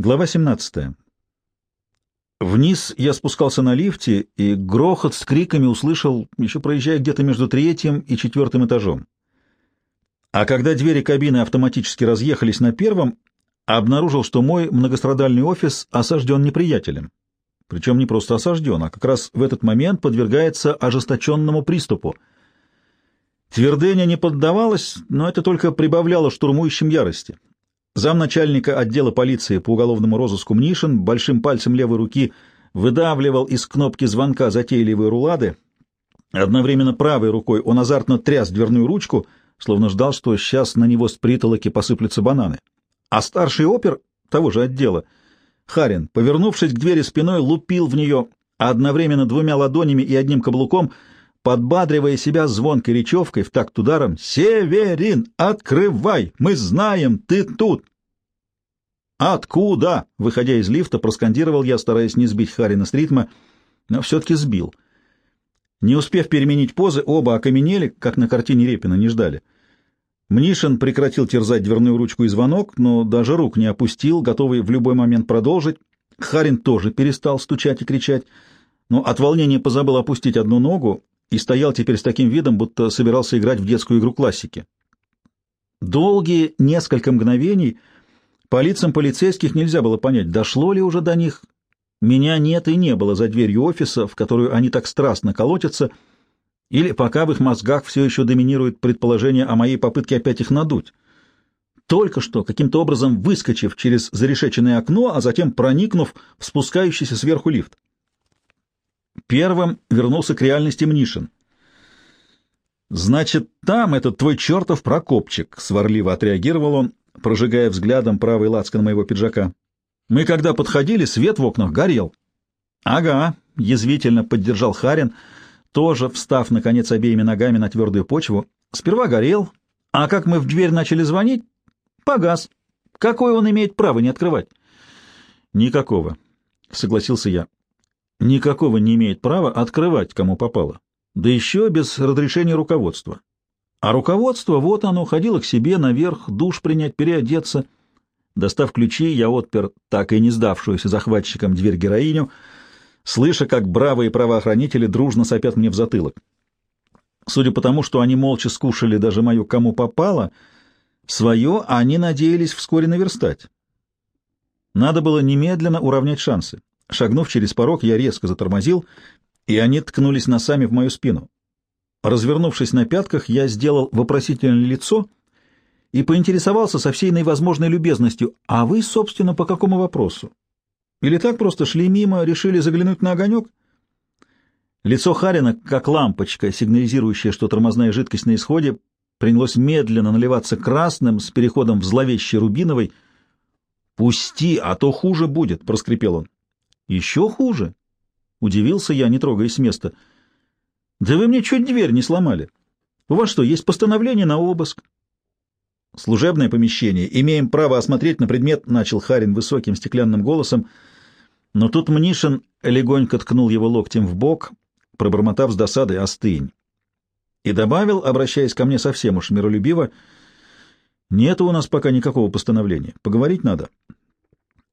Глава 17. Вниз я спускался на лифте, и грохот с криками услышал, еще проезжая где-то между третьим и четвертым этажом. А когда двери кабины автоматически разъехались на первом, обнаружил, что мой многострадальный офис осажден неприятелем. Причем не просто осажден, а как раз в этот момент подвергается ожесточенному приступу. Твердыня не поддавалась, но это только прибавляло штурмующим ярости. Замначальника отдела полиции по уголовному розыску Мнишин большим пальцем левой руки выдавливал из кнопки звонка затейливые рулады. Одновременно правой рукой он азартно тряс дверную ручку, словно ждал, что сейчас на него с притолоки посыплются бананы. А старший опер того же отдела, Харин, повернувшись к двери спиной, лупил в нее одновременно двумя ладонями и одним каблуком — подбадривая себя звонкой речевкой в такт ударом «Северин, открывай! Мы знаем, ты тут!» «Откуда?» — выходя из лифта, проскандировал я, стараясь не сбить Харина с ритма, но все-таки сбил. Не успев переменить позы, оба окаменели, как на картине Репина, не ждали. Мнишин прекратил терзать дверную ручку и звонок, но даже рук не опустил, готовый в любой момент продолжить. Харин тоже перестал стучать и кричать, но от волнения позабыл опустить одну ногу и стоял теперь с таким видом, будто собирался играть в детскую игру классики. Долгие несколько мгновений по лицам полицейских нельзя было понять, дошло ли уже до них. Меня нет и не было за дверью офиса, в которую они так страстно колотятся, или пока в их мозгах все еще доминирует предположение о моей попытке опять их надуть. Только что, каким-то образом выскочив через зарешеченное окно, а затем проникнув в спускающийся сверху лифт. Первым вернулся к реальности Мнишин. «Значит, там этот твой чертов Прокопчик», — сварливо отреагировал он, прожигая взглядом правый лацкан моего пиджака. «Мы, когда подходили, свет в окнах горел». «Ага», — язвительно поддержал Харин, тоже встав, наконец, обеими ногами на твердую почву. «Сперва горел, а как мы в дверь начали звонить, погас. Какое он имеет право не открывать?» «Никакого», — согласился я никакого не имеет права открывать, кому попало, да еще без разрешения руководства. А руководство, вот оно, ходило к себе наверх, душ принять, переодеться. Достав ключи, я отпер так и не сдавшуюся захватчикам дверь героиню, слыша, как бравые правоохранители дружно сопят мне в затылок. Судя по тому, что они молча скушали даже мою кому попало, свое они надеялись вскоре наверстать. Надо было немедленно уравнять шансы. Шагнув через порог, я резко затормозил, и они ткнулись носами в мою спину. Развернувшись на пятках, я сделал вопросительное лицо и поинтересовался со всей наивозможной любезностью, «А вы, собственно, по какому вопросу? Или так просто шли мимо, решили заглянуть на огонек?» Лицо Харина, как лампочка, сигнализирующая, что тормозная жидкость на исходе, принялось медленно наливаться красным с переходом в зловещий рубиновый. «Пусти, а то хуже будет», — проскрипел он. Еще хуже. Удивился я, не трогаясь с места. Да вы мне чуть дверь не сломали. У вас что, есть постановление на обыск? Служебное помещение. Имеем право осмотреть на предмет, начал Харин высоким стеклянным голосом. Но тут Мнишин легонько ткнул его локтем в бок, пробормотав с досадой «остынь». И добавил, обращаясь ко мне совсем уж миролюбиво, «Нет у нас пока никакого постановления. Поговорить надо».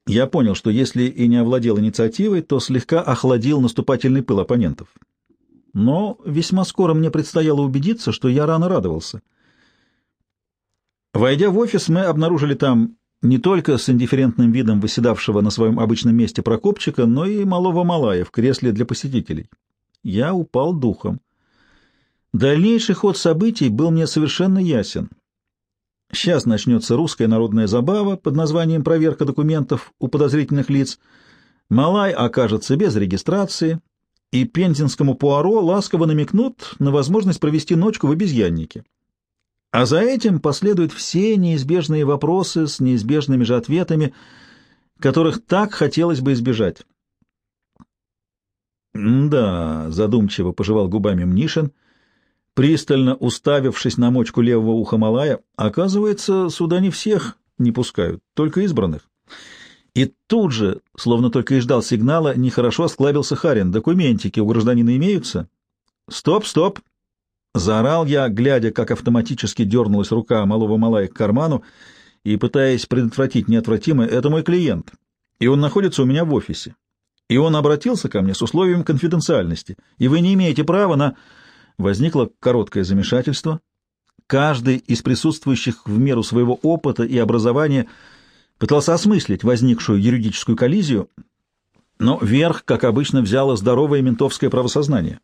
Я понял, что если и не овладел инициативой, то слегка охладил наступательный пыл оппонентов. Но весьма скоро мне предстояло убедиться, что я рано радовался. Войдя в офис, мы обнаружили там не только с индифферентным видом выседавшего на своем обычном месте Прокопчика, но и малого Малая в кресле для посетителей. Я упал духом. Дальнейший ход событий был мне совершенно ясен — Сейчас начнется русская народная забава под названием «Проверка документов у подозрительных лиц». Малай окажется без регистрации, и пензенскому Пуаро ласково намекнут на возможность провести ночку в обезьяннике. А за этим последуют все неизбежные вопросы с неизбежными же ответами, которых так хотелось бы избежать. «Да», — задумчиво пожевал губами Мнишин, — пристально уставившись на мочку левого уха Малая, оказывается, сюда не всех не пускают, только избранных. И тут же, словно только и ждал сигнала, нехорошо склабился Харин. Документики у гражданина имеются? Стоп, стоп! Заорал я, глядя, как автоматически дернулась рука малого Малая к карману и пытаясь предотвратить неотвратимое. Это мой клиент. и он находится у меня в офисе. И он обратился ко мне с условием конфиденциальности, и вы не имеете права на...» Возникло короткое замешательство. Каждый из присутствующих в меру своего опыта и образования пытался осмыслить возникшую юридическую коллизию, но верх, как обычно, взяло здоровое ментовское правосознание.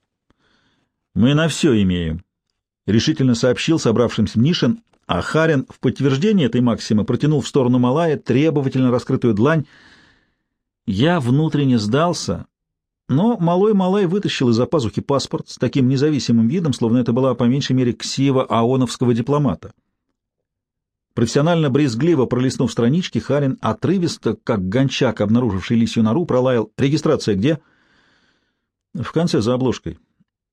«Мы на все имеем», — решительно сообщил собравшимся Нишин, а Харин в подтверждение этой максимы протянул в сторону Малая требовательно раскрытую длань. Я внутренне сдался, но малой Малай вытащил из-за пазухи паспорт с таким независимым видом, словно это была по меньшей мере ксива аоновского дипломата. Профессионально брезгливо пролистнув странички, Харин отрывисто, как гончак, обнаруживший лисью нору, пролаял «Регистрация где?» «В конце, за обложкой».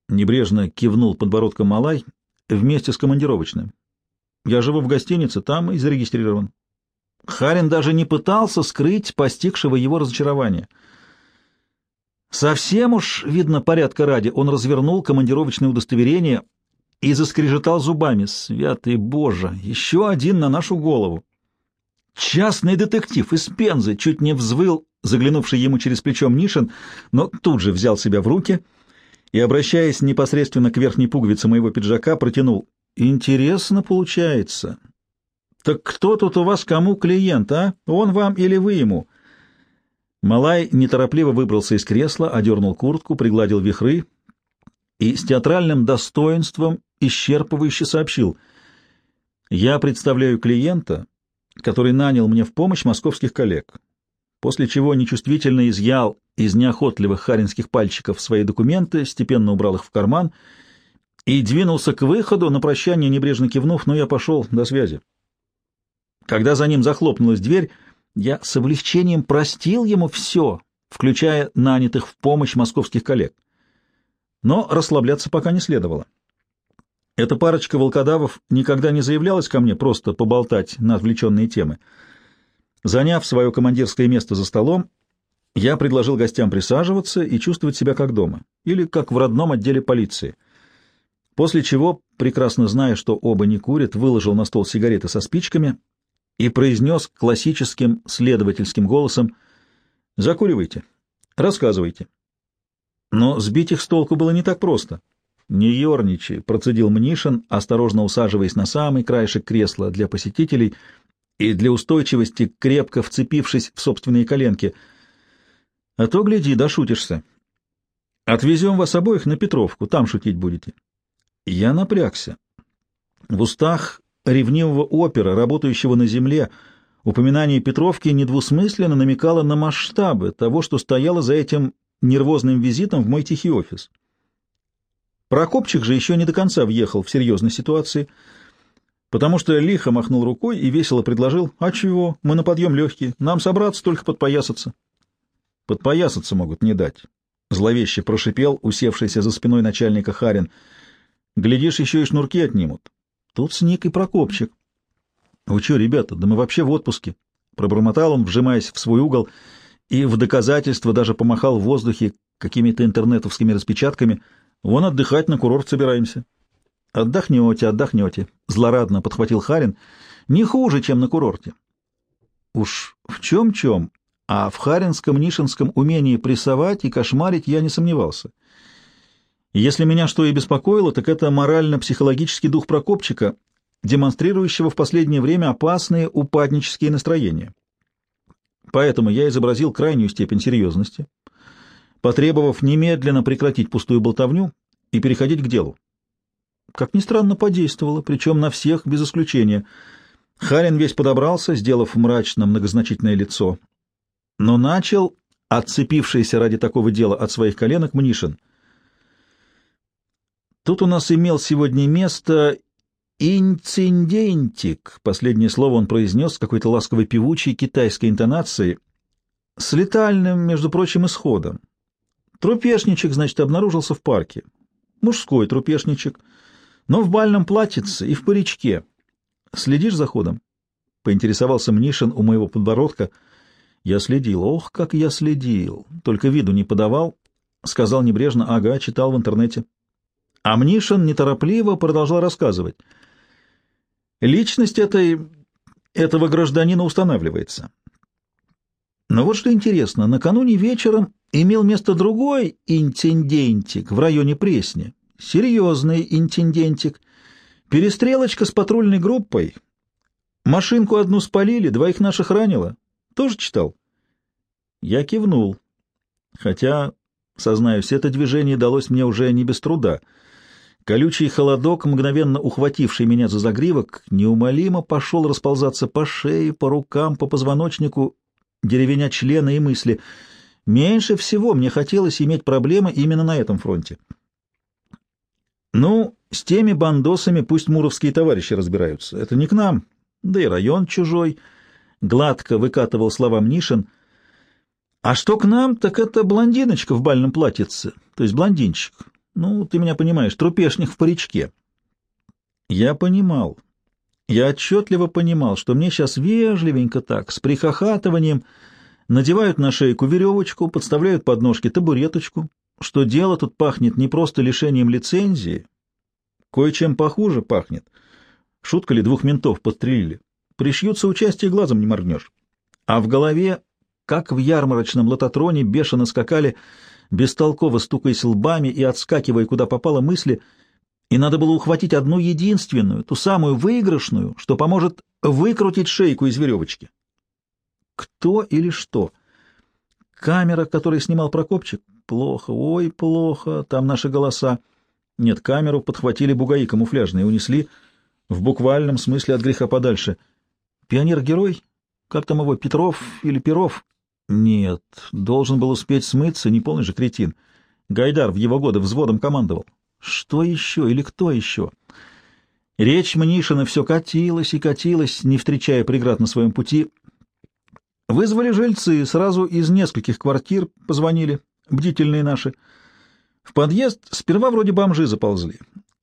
Небрежно кивнул подбородком Малай вместе с командировочным. «Я живу в гостинице, там и зарегистрирован». Харин даже не пытался скрыть постигшего его разочарования. Совсем уж, видно, порядка ради, он развернул командировочное удостоверение — и заскрежетал зубами. «Святый Боже! Еще один на нашу голову!» «Частный детектив из Пензы!» — чуть не взвыл, заглянувший ему через плечо Нишин, но тут же взял себя в руки и, обращаясь непосредственно к верхней пуговице моего пиджака, протянул. «Интересно получается. Так кто тут у вас кому клиент, а? Он вам или вы ему?» Малай неторопливо выбрался из кресла, одернул куртку, пригладил вихры и с театральным достоинством исчерпывающе сообщил. «Я представляю клиента, который нанял мне в помощь московских коллег, после чего нечувствительно изъял из неохотливых харинских пальчиков свои документы, степенно убрал их в карман и двинулся к выходу, на прощание небрежно кивнув, но я пошел до связи. Когда за ним захлопнулась дверь, я с облегчением простил ему все, включая нанятых в помощь московских коллег. Но расслабляться пока не следовало. Эта парочка волкодавов никогда не заявлялась ко мне просто поболтать на отвлеченные темы. Заняв свое командирское место за столом, я предложил гостям присаживаться и чувствовать себя как дома, или как в родном отделе полиции. После чего, прекрасно зная, что оба не курят, выложил на стол сигареты со спичками и произнес классическим следовательским голосом «Закуривайте, рассказывайте». Но сбить их с толку было не так просто. «Не ерничай», — процедил Мнишин, осторожно усаживаясь на самый краешек кресла для посетителей и для устойчивости, крепко вцепившись в собственные коленки. «А то, гляди, дошутишься. Отвезем вас обоих на Петровку, там шутить будете». Я напрягся. В устах ревнивого опера, работающего на земле, упоминание Петровки недвусмысленно намекало на масштабы того, что стояло за этим нервозным визитом в мой тихий офис. Прокопчик же еще не до конца въехал в серьезной ситуации, потому что лихо махнул рукой и весело предложил, «А чего? Мы на подъем легкие, нам собраться только подпоясаться». «Подпоясаться могут не дать», — зловеще прошипел усевшийся за спиной начальника Харин. «Глядишь, еще и шнурки отнимут». Тут сник и Прокопчик. «Вы что, ребята, да мы вообще в отпуске», — пробормотал он, вжимаясь в свой угол, и в доказательство даже помахал в воздухе какими-то интернетовскими распечатками — Вон отдыхать на курорт собираемся. — Отдохнете, отдохнете, — злорадно подхватил Харин. — Не хуже, чем на курорте. Уж в чем-чем, а в харинском нишинском умении прессовать и кошмарить я не сомневался. если меня что и беспокоило, так это морально-психологический дух Прокопчика, демонстрирующего в последнее время опасные упаднические настроения. Поэтому я изобразил крайнюю степень серьезности, потребовав немедленно прекратить пустую болтовню и переходить к делу. Как ни странно, подействовало, причем на всех без исключения. Харин весь подобрался, сделав мрачно многозначительное лицо, но начал, отцепившийся ради такого дела от своих коленок, Мнишин. Тут у нас имел сегодня место инцидентик. Последнее слово он произнес с какой-то ласковой певучей китайской интонацией, с летальным, между прочим, исходом. Трупешничек, значит, обнаружился в парке. Мужской трупешничек, но в бальном платьице и в паричке. Следишь за ходом? Поинтересовался Мнишин у моего подбородка. Я следил. Ох, как я следил. Только виду не подавал. Сказал небрежно. Ага, читал в интернете. А Мнишин неторопливо продолжал рассказывать. Личность этой... этого гражданина устанавливается. Но вот что интересно, накануне вечером имел место другой инцидентик в районе Пресни. Серьезный инцидентик. Перестрелочка с патрульной группой. Машинку одну спалили, двоих наших ранило. Тоже читал? Я кивнул. Хотя, сознаюсь, это движение далось мне уже не без труда. Колючий холодок, мгновенно ухвативший меня за загривок, неумолимо пошел расползаться по шее, по рукам, по позвоночнику, деревеня члена и мысли. Меньше всего мне хотелось иметь проблемы именно на этом фронте. Ну, с теми бандосами пусть муровские товарищи разбираются. Это не к нам, да и район чужой. Гладко выкатывал слова Мнишин. А что к нам, так это блондиночка в бальном платьице, то есть блондинчик. Ну, ты меня понимаешь, трупешник в паричке. Я понимал. Я отчетливо понимал, что мне сейчас вежливенько так, с прихохатыванием, надевают на шейку веревочку, подставляют под ножки табуреточку, что дело тут пахнет не просто лишением лицензии, кое-чем похуже пахнет. Шутка ли двух ментов подстрелили? Пришьются участие глазом не моргнешь. А в голове, как в ярмарочном лототроне, бешено скакали, бестолково стукаясь лбами и отскакивая куда попало мысли, и надо было ухватить одну единственную, ту самую выигрышную, что поможет выкрутить шейку из веревочки. Кто или что? Камера, которой снимал Прокопчик? Плохо, ой, плохо, там наши голоса. Нет, камеру подхватили бугаи камуфляжные, унесли в буквальном смысле от греха подальше. Пионер-герой? Как там его, Петров или Перов? Нет, должен был успеть смыться, не полный же кретин. Гайдар в его годы взводом командовал. Что еще или кто еще? Речь Мнишина все катилась и катилась, не встречая преград на своем пути. Вызвали жильцы, сразу из нескольких квартир позвонили бдительные наши. В подъезд сперва вроде бомжи заползли.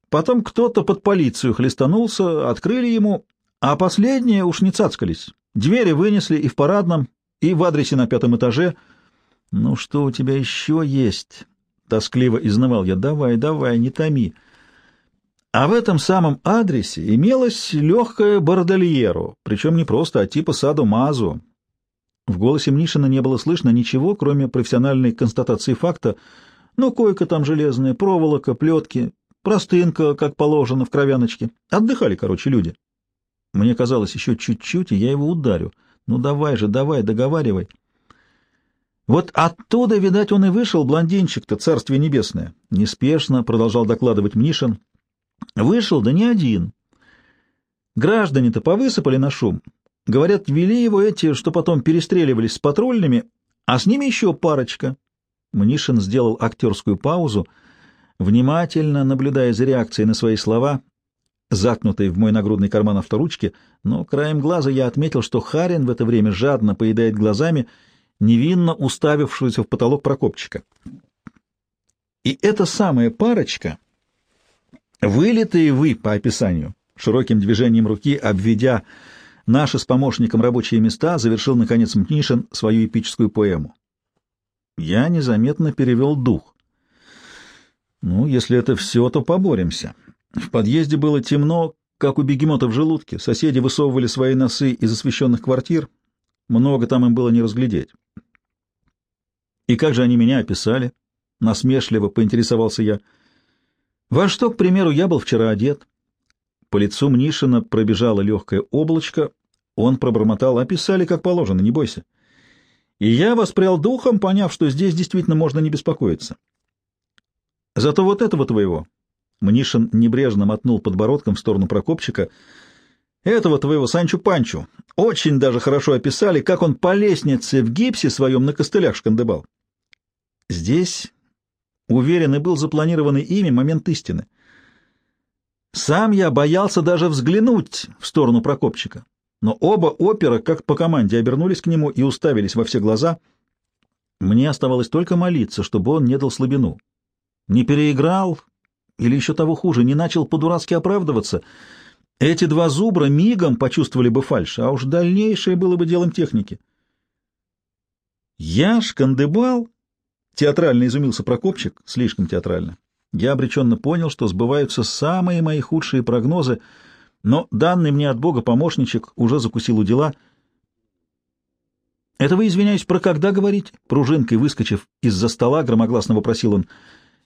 Потом кто-то под полицию хлестанулся, открыли ему, а последние уж не цацкались. Двери вынесли и в парадном, и в адресе на пятом этаже. «Ну что у тебя еще есть?» — тоскливо изнывал я. «Давай, давай, не томи». А в этом самом адресе имелось легкое бордельеро, причем не просто, а типа саду-мазу, в голосе Мнишина не было слышно ничего, кроме профессиональной констатации факта. Ну, койка там железная, проволока, плетки, простынка, как положено, в кровяночке. Отдыхали, короче, люди. Мне казалось, еще чуть-чуть, и я его ударю. Ну, давай же, давай, договаривай. Вот оттуда, видать, он и вышел, блондинчик-то, царствие небесное. Неспешно продолжал докладывать Мнишин. Вышел, да не один. Граждане-то повысыпали на шум, Говорят, вели его эти, что потом перестреливались с патрульными, а с ними еще парочка. Мнишин сделал актерскую паузу, внимательно наблюдая за реакцией на свои слова, закнутые в мой нагрудный карман авторучки, но краем глаза я отметил, что Харин в это время жадно поедает глазами невинно уставившуюся в потолок Прокопчика. И эта самая парочка, вылитые вы по описанию, широким движением руки обведя Наши с помощником рабочие места завершил, наконец, Мкнишин свою эпическую поэму. Я незаметно перевел дух. Ну, если это все, то поборемся. В подъезде было темно, как у бегемота в желудке. Соседи высовывали свои носы из освещенных квартир. Много там им было не разглядеть. И как же они меня описали? Насмешливо поинтересовался я. Во что, к примеру, я был вчера одет? По лицу Мнишина пробежало легкое облачко. Он пробормотал. «Описали, как положено, не бойся». И я воспрял духом, поняв, что здесь действительно можно не беспокоиться. «Зато вот этого твоего...» Мнишин небрежно мотнул подбородком в сторону Прокопчика. «Этого твоего Санчу-Панчу очень даже хорошо описали, как он по лестнице в гипсе своем на костылях шкандыбал. Здесь, уверен, и был запланированный ими момент истины. Сам я боялся даже взглянуть в сторону Прокопчика, но оба опера, как по команде, обернулись к нему и уставились во все глаза. Мне оставалось только молиться, чтобы он не дал слабину. Не переиграл или еще того хуже, не начал по-дурацки оправдываться. Эти два зубра мигом почувствовали бы фальшь, а уж дальнейшее было бы делом техники. «Я шкандыбал?» — театрально изумился Прокопчик, слишком театрально. Я обреченно понял, что сбываются самые мои худшие прогнозы, но данный мне от Бога помощничек уже закусил у дела. Это вы, извиняюсь, про когда говорите? Пружинкой выскочив из-за стола, громогласно вопросил он.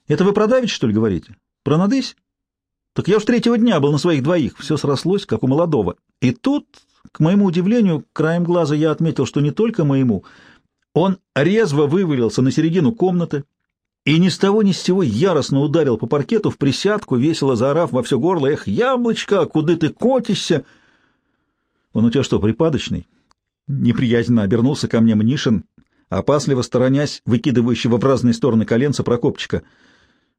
Это вы про Давич, что ли, говорите? Про Надысь? Так я уж третьего дня был на своих двоих. Все срослось, как у молодого. И тут, к моему удивлению, краем глаза я отметил, что не только моему. Он резво вывалился на середину комнаты и ни с того ни с сего яростно ударил по паркету в присядку, весело заорав во все горло. «Эх, яблочко, куда ты котишься?» «Он у тебя что, припадочный?» Неприязненно обернулся ко мне Мнишин, опасливо сторонясь выкидывающего в разные стороны коленца Прокопчика.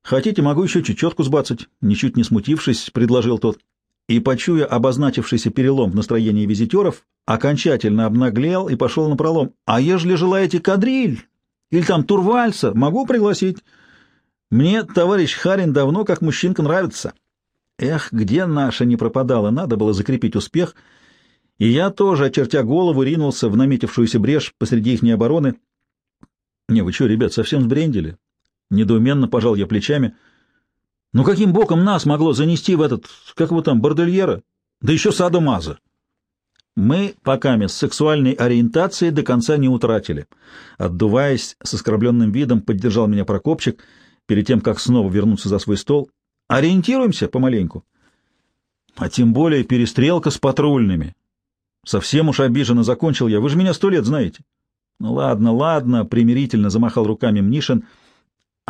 «Хотите, могу еще чечетку сбацать?» Ничуть не смутившись, предложил тот. И, почуя обозначившийся перелом в настроении визитеров, окончательно обнаглел и пошел на пролом. «А ежели желаете кадриль или там турвальса, могу пригласить. Мне товарищ Харин давно как мужчинка нравится». Эх, где наша не пропадала, надо было закрепить успех — и я тоже, очертя голову, ринулся в наметившуюся брешь посреди ихней обороны. Не, вы что, ребят, совсем сбрендили? Недоуменно пожал я плечами. Ну каким боком нас могло занести в этот, как его там, бордельера? Да еще садомаза. Мы, пока с сексуальной ориентацией до конца не утратили. Отдуваясь с оскорбленным видом, поддержал меня Прокопчик перед тем, как снова вернуться за свой стол. Ориентируемся помаленьку. А тем более перестрелка с патрульными. Совсем уж обиженно закончил я. Вы же меня сто лет знаете. Ну ладно, ладно, примирительно замахал руками Мнишин,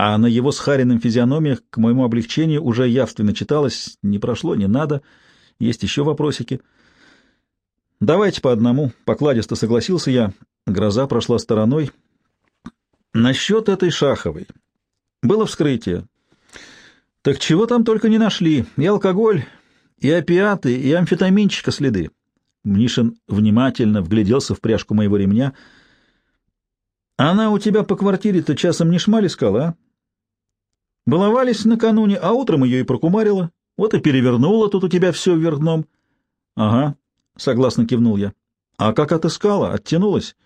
а на его с Хариным физиономиях к моему облегчению уже явственно читалось «не прошло, не надо, есть еще вопросики». «Давайте по одному», — покладисто согласился я. Гроза прошла стороной. Насчет этой Шаховой. Было вскрытие. Так чего там только не нашли. И алкоголь, и опиаты, и амфетаминчика следы. Мнишин внимательно вгляделся в пряжку моего ремня. «Она у тебя по квартире-то часом не шмаль искала, а? Баловались накануне, а утром ее и прокумарила. Вот и перевернула тут у тебя все вверх дном». «Ага», — согласно кивнул я. «А как отыскала, оттянулась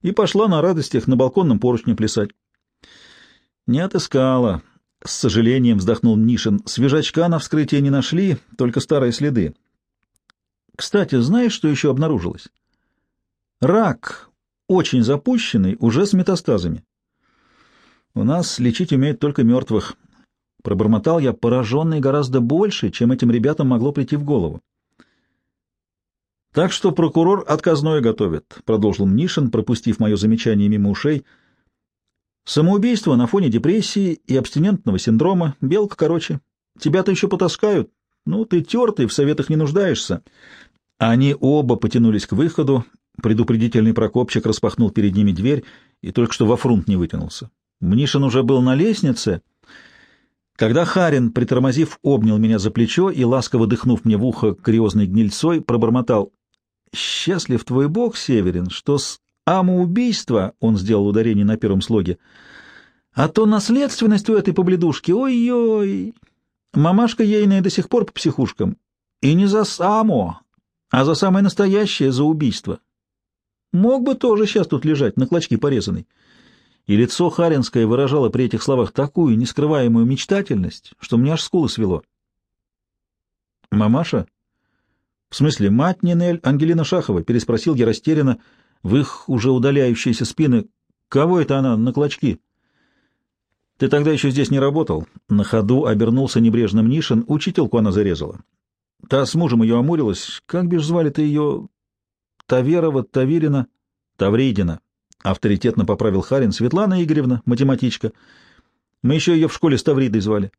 и пошла на радостях на балконном поручне плясать». «Не отыскала», — с сожалением вздохнул Мнишин. «Свежачка на вскрытие не нашли, только старые следы». Кстати, знаешь, что еще обнаружилось? Рак, очень запущенный, уже с метастазами. У нас лечить умеют только мертвых. Пробормотал я, пораженный гораздо больше, чем этим ребятам могло прийти в голову. Так что прокурор отказное готовит, продолжил Мнишин, пропустив мое замечание мимо ушей. Самоубийство на фоне депрессии и абстинентного синдрома. Белка, короче. Тебя-то еще потаскают. Ну, ты тертый, в советах не нуждаешься. Они оба потянулись к выходу. Предупредительный Прокопчик распахнул перед ними дверь и только что во фрунт не вытянулся. Мнишин уже был на лестнице, когда Харин, притормозив, обнял меня за плечо и, ласково дыхнув мне в ухо криозной гнильцой, пробормотал «Счастлив твой бог, Северин, что с амоубийства, — он сделал ударение на первом слоге, — а то наследственность у этой побледушки, ой-ой, мамашка ейная до сих пор по психушкам, и не за само, а за самое настоящее — за убийство. Мог бы тоже сейчас тут лежать, на клочки порезанный. И лицо Харинское выражало при этих словах такую нескрываемую мечтательность, что мне аж скулы свело. «Мамаша?» «В смысле, мать Нинель Ангелина Шахова?» — переспросил я растерянно в их уже удаляющиеся спины. «Кого это она на клочки?» «Ты тогда еще здесь не работал?» На ходу обернулся небрежным Нишин. Учительку она зарезала. Та с мужем ее омурилась. Как бишь звали-то ее? Таверова, Таверина, Тавридина. Авторитетно поправил Харин. Светлана Игоревна, математичка. Мы еще ее в школе с Тавридой звали.